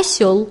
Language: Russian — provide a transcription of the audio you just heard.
осел